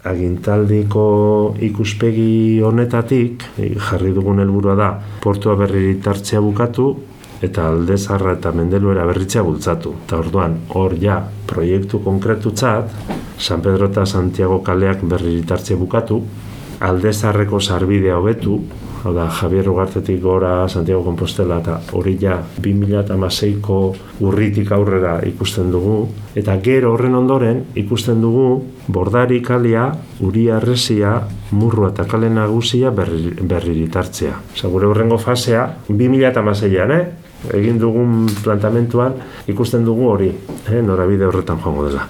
Agintaldiko ikuspegi honetatik, jarri dugun helburua da, portua berri tartzea bukatu, eta alde zarra eta mendeluera berritzea bultzatu. Eta orduan, hor ja, proiektu konkretutzat, San Pedro eta Santiago kaleak berri bukatu, alde zarreko sarbidea hobetu, hau da, Javier Ugartetik gora Santiago Compostela eta hori ja 2006ko urritik aurrera ikusten dugu. Eta gero horren ondoren ikusten dugu bordari kalia, uri arresia, murrua eta kale nagusia berri, berri ditartzea. Osa, gure horrengo fasea, 2006an, eh? egin dugun plantamentuan ikusten dugu hori, eh? norabide horretan joango dela.